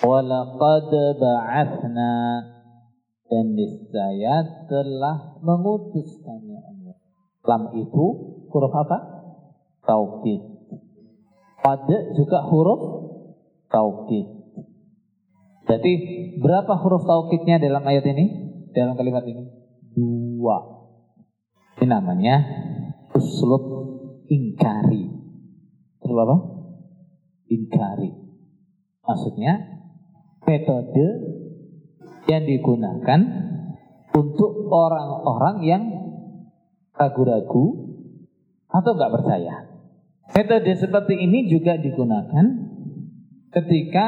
Walaqad ba'athna dan niscaya telah mengutus kami Allah. Lam itu huruf apa? Taukid. Pada juga huruf taukid. Jadi berapa huruf taukidnya dalam ayat ini? Dalam kalimat ini? Dua. Ini namanya uslub ingkari. Uslub apa? Ingkari. Maksudnya metode yang digunakan untuk orang-orang yang ragu-ragu atau nggak percaya. Metode seperti ini juga digunakan ketika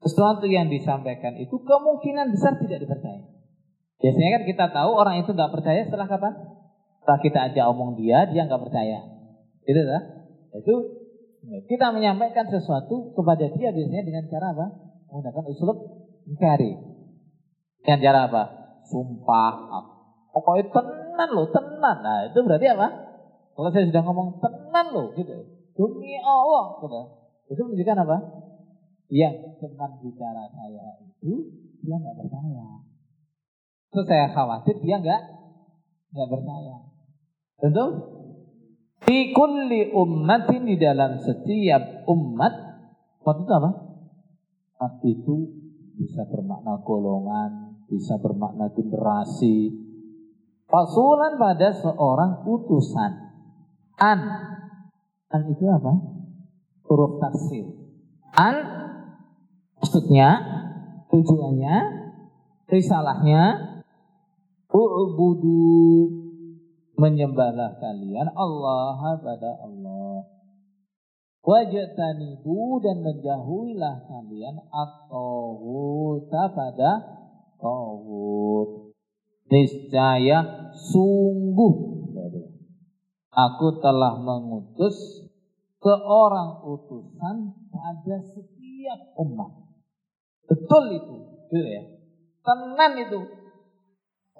sesuatu yang disampaikan itu kemungkinan besar tidak dipercaya. Biasanya kan kita tahu orang itu nggak percaya setelah kapan? Setelah kita ajak omong dia, dia nggak percaya. Itu. Itu kita menyampaikan sesuatu kepada dia biasanya dengan cara apa? Menggunakan usul ingkari. Dengan cara apa? Sumpah. Pokoknya tenan loh, tenan. Nah itu berarti apa? Kalau saya sudah ngomong tenan loh, gitu. Demi Allah, gitu. Itu menunjukkan apa? Yang teman bicara saya itu dia nggak percaya. Terus saya khawatir dia nggak nggak percaya. Tentu di kulli ummatin di dalam setiap umat, umat itu apa? Umat itu bisa bermakna golongan, bisa bermakna generasi. Rasulan pada seorang utusan. An. An itu apa? Huruf taksir. An maksudnya, tujuannya, risalahnya, u'budu menyembahlah kalian Allah pada Allah. Wajatanibu dan menjauhilah kalian atau pada tawud. Niscaya sungguh aku telah mengutus seorang utusan pada setiap umat. Betul itu, betul ya. Tenan itu.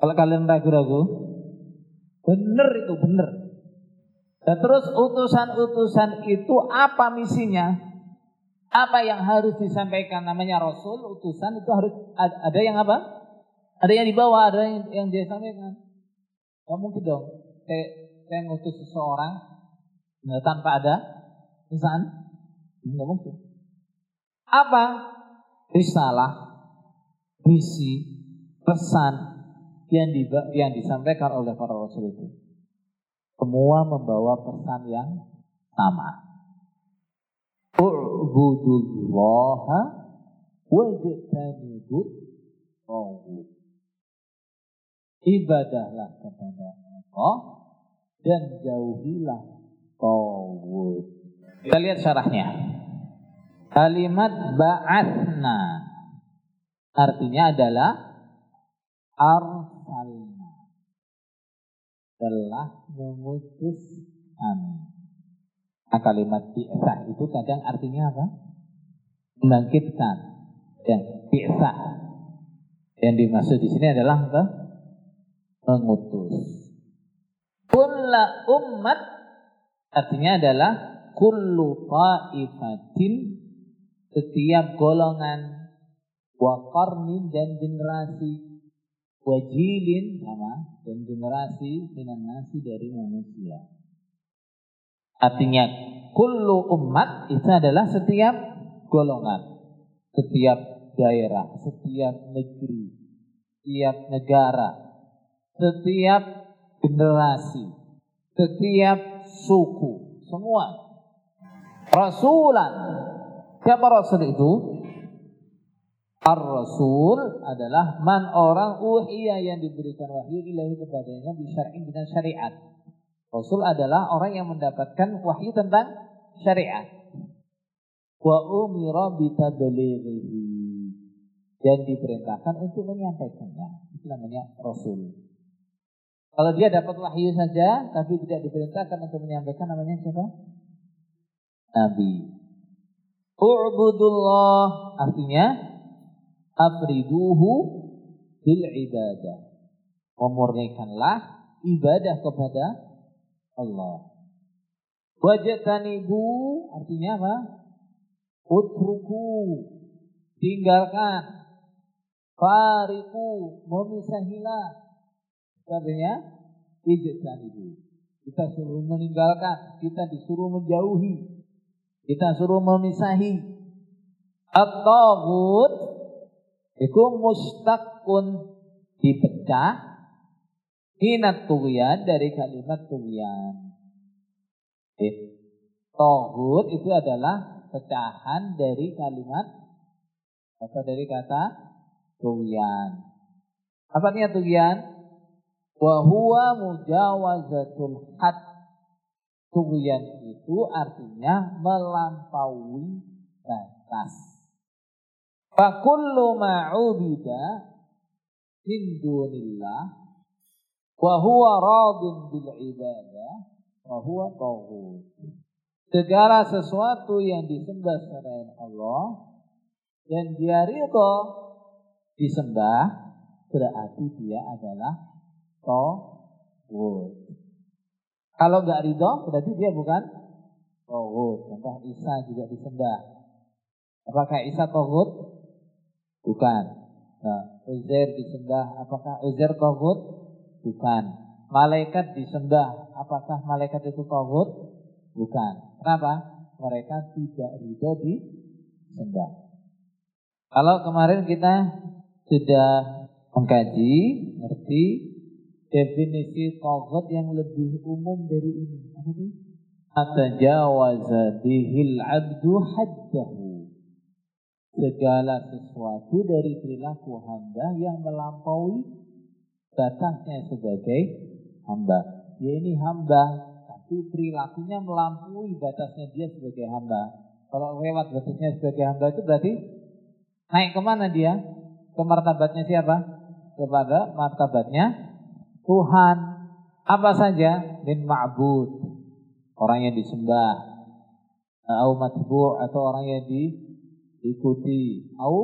Kalau kalian ragu-ragu, benar itu benar. Dan terus utusan-utusan itu apa misinya? Apa yang harus disampaikan namanya Rasul, utusan itu harus ada yang apa? Ada yang dibawa, ada yang, yang dia sampaikan. Gak mungkin dong. Saya, saya ngutus seseorang nah, tanpa ada pesan. Gak mungkin. Apa? Risalah, misi, pesan yang, di, yang disampaikan oleh para Rasul itu. Semua membawa pesan yang sama. U'budullaha wajtanibut tawud. Ibadahlah kepada Allah dan jauhilah tawud. Kita lihat syarahnya. Kalimat ba'athna artinya adalah arsalna telah memutuskan. Nah, kalimat bi'sah itu kadang artinya apa? Membangkitkan. Dan bi'sah. Yang dimaksud di sini adalah apa? Mengutus. Kulla ummat artinya adalah kullu ta'ifatin setiap golongan wa qarnin dan generasi wajilin sama dan generasi minan nasi dari manusia. Artinya kullu umat itu adalah setiap golongan, setiap daerah, setiap negeri, setiap negara, setiap generasi, setiap suku, semua. Rasulan. Siapa Rasul itu? Ar-Rasul adalah man orang uhiya yang diberikan wahyu ilahi kepadanya bisyar'in dengan syariat. Rasul adalah orang yang mendapatkan wahyu tentang syariat. Wa umira bitablighihi dan diperintahkan untuk menyampaikannya. Itu namanya Rasul. Kalau dia dapat wahyu saja tapi tidak diperintahkan untuk menyampaikan namanya siapa? Nabi. U'budullah artinya afriduhu bil ibadah. Memurnikanlah ibadah kepada Allah. Wajatanibu artinya apa? Utruku. tinggalkan. Fariku memisahilah. Artinya ijtanibu. ibu. Kita suruh meninggalkan, kita disuruh menjauhi. Kita suruh memisahi. At-taghut itu mustaqun dipecah Inat tughyan dari kalimat tughyan. Eh, tohut itu adalah pecahan dari kalimat atau dari kata tughyan. Apa artinya tughyan? Wa huwa mujawazatul had. Tughyan itu artinya melampaui batas. Fakullu ma'ubida min dunillah wa huwa radin bil ibadah wa huwa Segala sesuatu yang disembah selain Allah dan dia ridho disembah berarti dia adalah Tawud. Kalau nggak ridho berarti dia bukan Tawud. Contoh Isa juga disembah. Apakah Isa Tawud? Bukan. Nah, Uzair disembah. Apakah Uzair Tawud? Bukan. Malaikat disembah. Apakah malaikat itu Tawud? Bukan. Kenapa? Mereka tidak ridho disembah. Kalau kemarin kita sudah mengkaji, ngerti definisi togut yang lebih umum dari ini. Apa itu? Atajawaza bihil abdu haddahu. Segala sesuatu dari perilaku hamba yang melampaui batasnya sebagai hamba. Ya ini hamba, tapi perilakunya melampaui batasnya dia sebagai hamba. Kalau lewat batasnya sebagai hamba itu berarti naik ke mana dia? Ke martabatnya siapa? Kepada martabatnya Tuhan apa saja min ma'bud orang yang disembah au matbu' atau orang yang diikuti au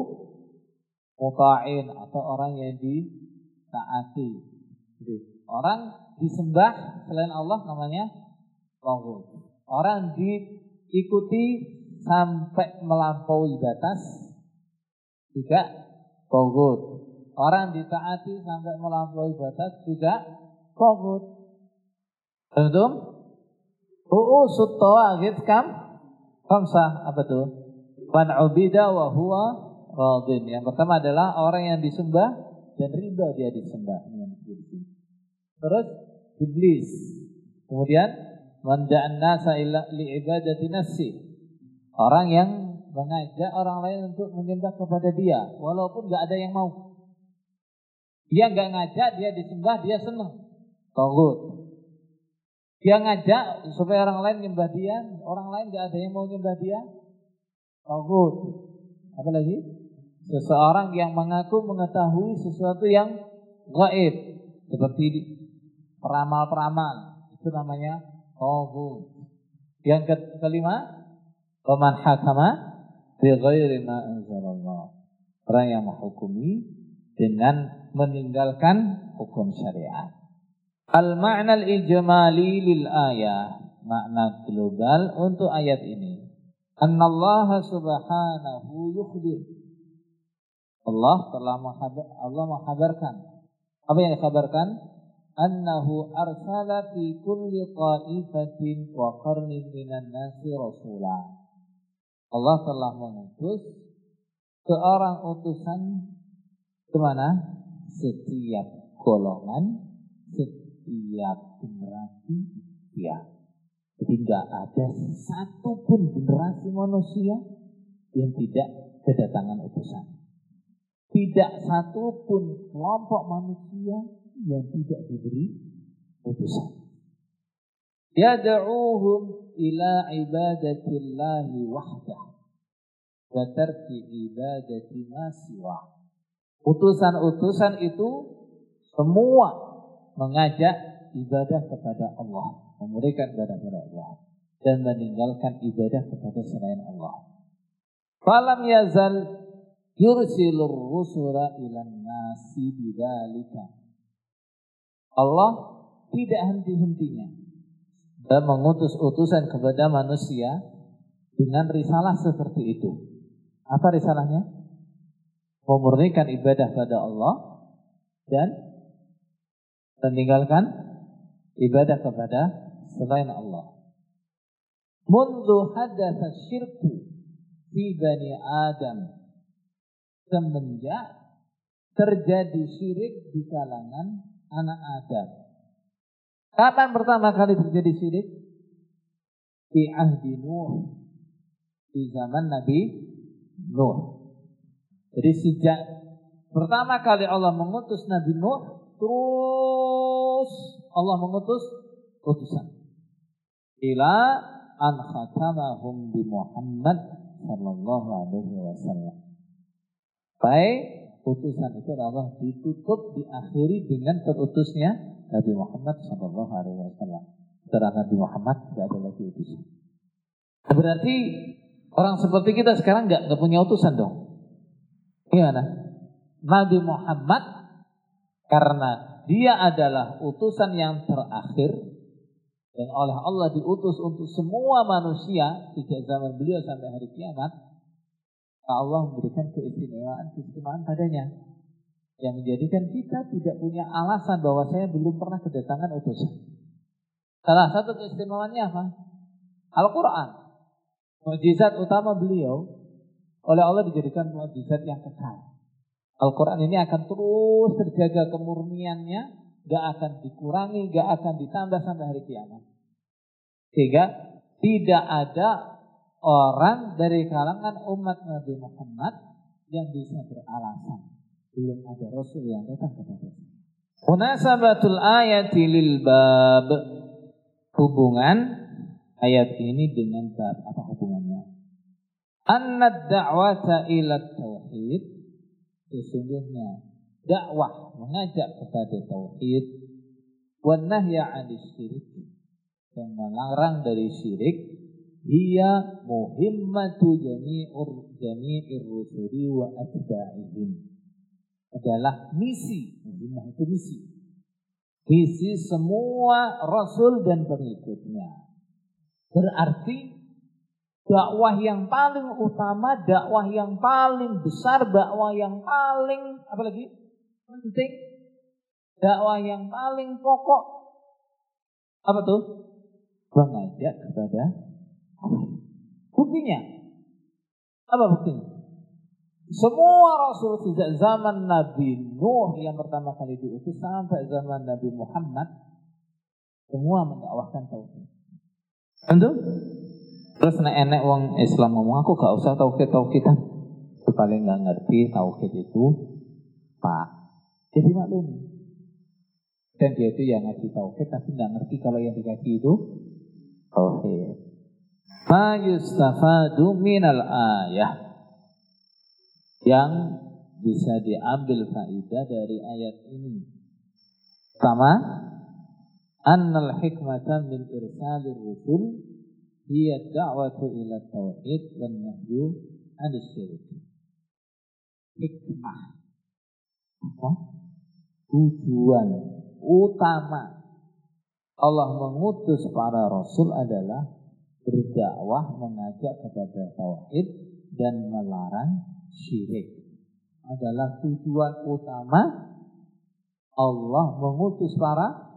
muta'in atau orang yang ditaati orang disembah selain Allah namanya tauhid orang diikuti sampai melampaui batas juga tauhid Orang ditaati sampai melampaui batas juga kofut. Tentu, Ru'usut tawagid kam? Kamsah, apa tuh? Wan ubida wa huwa radin. Yang pertama adalah orang yang disembah dan ridho dia disembah. Terus iblis. Kemudian manda'an nasa li ibadati nafsi. Orang yang mengajak orang lain untuk menyembah kepada dia walaupun gak ada yang mau. Dia nggak ngajak, dia disembah, dia senang. Togut. Dia ngajak supaya orang lain nyembah dia, orang lain nggak ada yang mau nyembah dia. Togut. Apa lagi? Seseorang yang mengaku mengetahui sesuatu yang gaib. Seperti peramal-peramal. Itu namanya togut. Yang kelima, Waman hakama bi ghairi ma anzalallah. Orang yang menghukumi dengan meninggalkan hukum syariat. Al-ma'na al-ijmali lil ayah. Makna global untuk ayat ini. Annallaha subhanahu yukhbir. Allah telah menghabar, Allah menghabarkan. Apa yang dikabarkan? Annahu arsala fi kulli qa'ifatin wa qarnin minan nasi rasulah. Allah telah mengutus seorang utusan ke mana? setiap golongan, setiap generasi ya. Jadi tidak ada satupun generasi manusia yang tidak kedatangan utusan. Tidak satupun kelompok manusia yang tidak diberi utusan. Yad'uhum ila ibadatillahi wahdah wa ibadati ma siwa. Utusan-utusan itu semua mengajak ibadah kepada Allah, memberikan ibadah kepada Allah dan meninggalkan ibadah kepada selain Allah. Falam yazal yursilur rusula ilan nasi bidzalika. Allah tidak henti-hentinya dan mengutus utusan kepada manusia dengan risalah seperti itu. Apa risalahnya? memurnikan ibadah pada Allah dan meninggalkan ibadah kepada selain Allah. Mundu hadatsa syirku fi bani Adam semenjak terjadi syirik di kalangan anak Adam. Kapan pertama kali terjadi syirik? Di ahdi Nuh. Di zaman Nabi Nuh. Jadi sejak pertama kali Allah mengutus Nabi Nuh, terus Allah mengutus utusan. Ila an khatamahum bi Muhammad sallallahu alaihi wasallam. Baik, utusan itu adalah ditutup diakhiri dengan terutusnya Nabi Muhammad sallallahu alaihi wasallam. Setelah Nabi Muhammad tidak ada lagi utusan. Berarti orang seperti kita sekarang nggak nggak punya utusan dong. Gimana? Nabi Muhammad karena dia adalah utusan yang terakhir dan oleh Allah diutus untuk semua manusia sejak zaman beliau sampai hari kiamat. Allah memberikan keistimewaan keistimewaan padanya yang menjadikan kita tidak punya alasan bahwa saya belum pernah kedatangan utusan. Salah satu keistimewaannya apa? Al-Quran. Mujizat utama beliau oleh Allah dijadikan mujizat yang kekal. Al-Quran ini akan terus terjaga kemurniannya, gak akan dikurangi, gak akan ditambah sampai hari kiamat. Sehingga tidak ada orang dari kalangan umat Nabi Muhammad yang bisa beralasan. Belum ada Rasul yang datang kepada saya. Munasabatul ayati lil bab. Hubungan ayat ini dengan bab. Apa hubungannya? Anna da'wata ila tauhid sesungguhnya dakwah mengajak kepada tauhid wan nahya 'anil syirik dan melarang dari syirik dia muhimmatu jami'ur jami'ir rusuli wa atba'ihim. Adalah misi muhimmah itu misi. Misi semua rasul dan pengikutnya. Berarti dakwah yang paling utama, dakwah yang paling besar, dakwah yang paling apa lagi? Penting, dakwah yang paling pokok apa tuh? Mengajak kepada buktinya. Apa buktinya? Semua rasul sejak zaman Nabi Nuh yang pertama kali diutus sampai zaman Nabi Muhammad semua mendakwahkan tauhid. Tentu Terus nek enek wong Islam ngomong aku gak usah tauhid Itu paling nggak ngerti tauhid itu pak. Jadi maklum. Dan dia itu yang ngaji tauhid tapi nggak ngerti kalau yang dikaji itu tauhid. Ma yustafadu minal ayah yang bisa diambil faidah dari ayat ini. Sama annal hikmata min irsalir rusul hiya da'watu ila tauhid dan nahyu anis syirik. Hikmah. Apa? Tujuan utama Allah mengutus para rasul adalah berdakwah mengajak kepada tauhid dan melarang syirik. Adalah tujuan utama Allah mengutus para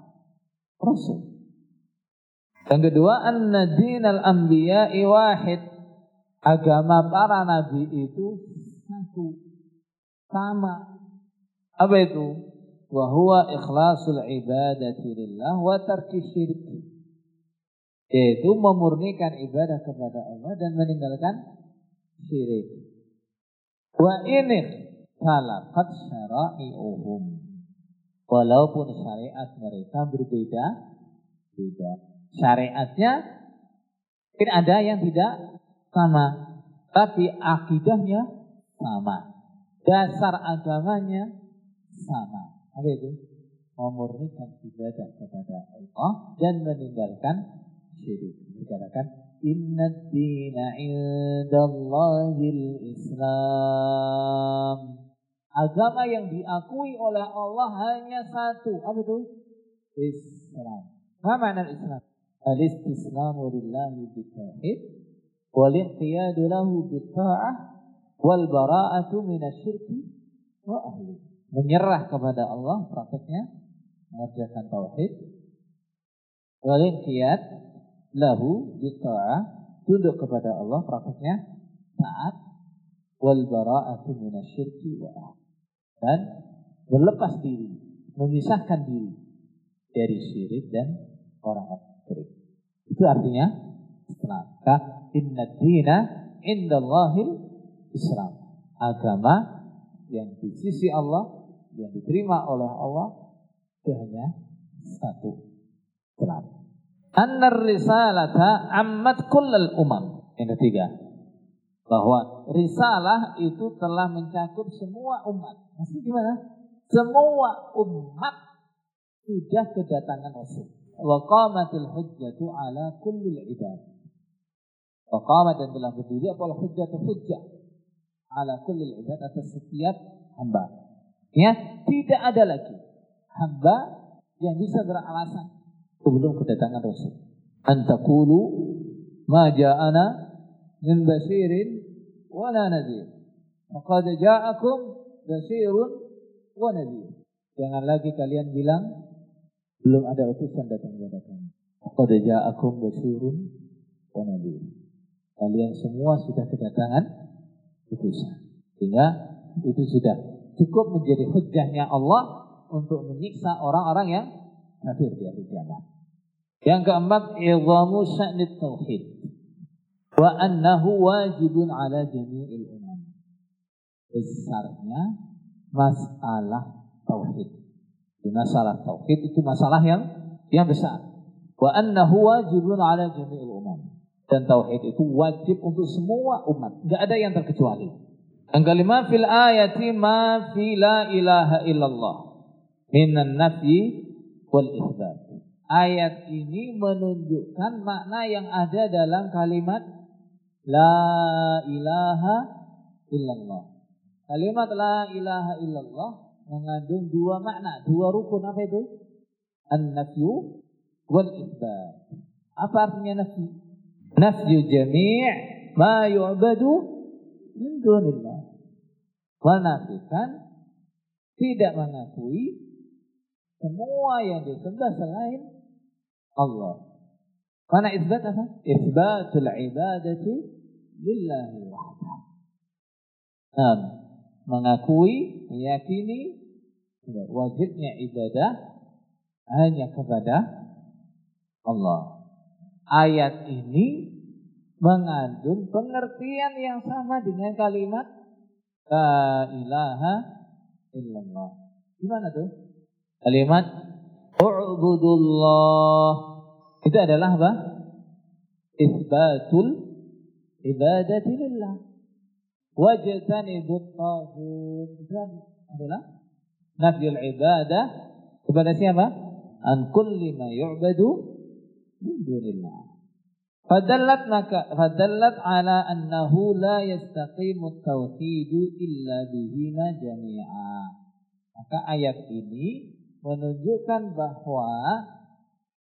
rasul. Yang kedua, anna dinal anbiya'i wahid. Agama para nabi itu satu. Sama. Apa itu? Wa huwa ikhlasul ibadati lillah wa tarki syirik. Yaitu memurnikan ibadah kepada Allah dan meninggalkan syirik. Wa ini khalaqat syara'i'uhum. Walaupun syariat mereka berbeda, beda syariatnya mungkin ada yang tidak sama, tapi akidahnya sama. Dasar agamanya sama. Apa itu? Memurnikan ibadah kepada Allah dan meninggalkan syirik. Dikatakan Inna dina indallahil Islam. Agama yang diakui oleh Allah hanya satu. Apa itu? Islam. Apa makna Islam? al-istislamu lillahi bitauhid wal inqiyadu lahu bitta'ah wal bara'atu minasyirki wa ahli. Menyerah kepada Allah prakteknya mengerjakan tauhid. Wal inqiyad lahu bita'ah tunduk kepada Allah prakteknya taat wal bara'atu minasyirki wa dan berlepas diri, memisahkan diri dari syirik dan orang-orang syirik. Itu artinya Islam. Inna dina indallahil Islam. Agama yang di sisi Allah yang diterima oleh Allah itu hanya satu Islam. Annar risalata ammat kullal umam. Yang ketiga, bahwa risalah itu telah mencakup semua umat. Maksudnya gimana? Semua umat sudah kedatangan Rasul. Wa qamatil hujjatu ala kulli ibad. Wa qamat dan telah berdiri apa hujjatu hujjah ala kulli ibad atas setiap hamba. Ya, tidak ada lagi hamba yang bisa beralasan sebelum kedatangan Rasul. Antakulu ma ja'ana min basirin wala nadhir. Faqad ja'akum basirun wa nadhir. Jangan lagi kalian bilang belum ada utusan datang kepada kami. Faqad ja'akum basirun wa nadhir. Kalian semua sudah kedatangan utusan. Sehingga itu sudah cukup menjadi hujahnya Allah untuk menyiksa orang-orang yang kafir di hari kiamat. Yang keempat, idhamu sya'nit tauhid. Wa annahu wajibun ala jami'il umam. Besarnya masalah tauhid. Di masalah tauhid itu masalah yang yang besar. Wa annahu wajibun ala jami'il umam. Dan tauhid itu wajib untuk semua umat. Tidak ada yang terkecuali. Yang kelima fil ayati ma fi la ilaha illallah minan nafyi wal isbat. Ayat ini menunjukkan makna yang ada dalam kalimat La ilaha illallah. Kalimat La ilaha illallah mengandung dua makna, dua rukun apa itu? An-nafyu wal isbat. Apa artinya nafyu? Nafyu jami' ma yu'badu min dunillah. Menafikan tidak mengakui semua yang disembah selain Allah. Mana isbat apa? Isbatul ibadati lillahi wahda. Mengakui, meyakini wajibnya ibadah hanya kepada Allah. Ayat ini mengandung pengertian yang sama dengan kalimat La ilaha illallah. Gimana tuh? Kalimat U'budullah itu adalah apa? Isbatul ibadati lillah. Wajtanibut taghut. Itu adalah nafyul ibadah kepada siapa? An kulli ma yu'badu min dunillah. Fadallat maka fadallat ala annahu la yastaqimu tauhid illa bihi jami'a. Maka ayat ini menunjukkan bahwa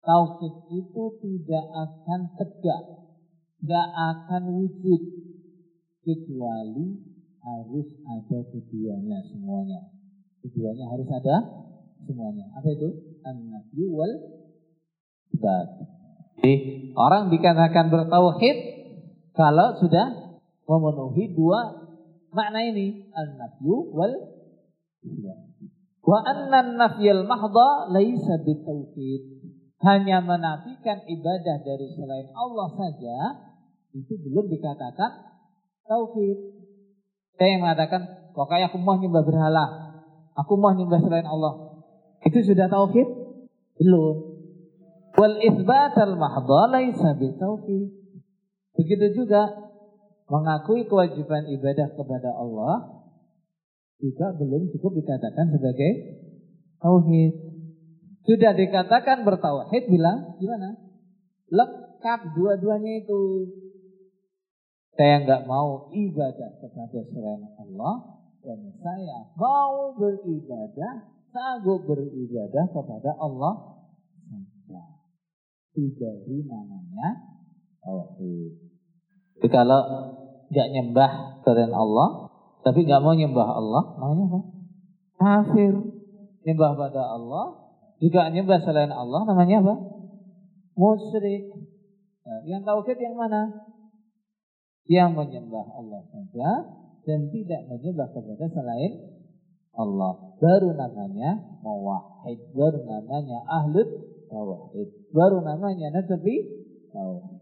tauhid itu tidak akan tegak, tidak akan wujud kecuali harus ada keduanya semuanya. Keduanya harus ada semuanya. Apa itu? An-nafyu wal. Jadi orang dikatakan bertauhid kalau sudah memenuhi dua makna ini, an-nafyu wal. Wa anna an-nafyal mahdha laisa bitauhid hanya menafikan ibadah dari selain Allah saja, itu belum dikatakan tauhid. Saya yang mengatakan, pokoknya aku mau nyembah berhala, aku mau nyembah selain Allah. Itu sudah tauhid? Belum. Wal isbat al mahdha laisa. Begitu juga mengakui kewajiban ibadah kepada Allah juga belum cukup dikatakan sebagai tauhid. Sudah dikatakan bertauhid bilang gimana? Lengkap dua-duanya itu. Saya nggak mau ibadah kepada selain Allah dan saya mau beribadah, sanggup beribadah kepada Allah. Itu namanya tauhid. Jadi kalau nggak nyembah selain Allah, tapi nggak mau nyembah Allah, namanya apa? kafir, nyembah pada Allah, juga nyembah selain Allah namanya apa? Musyrik. Nah, yang tauhid yang mana? Yang menyembah Allah saja dan tidak menyembah kepada selain Allah. Baru namanya muwahhid, baru namanya ahlut tauhid, baru namanya nabi tauhid.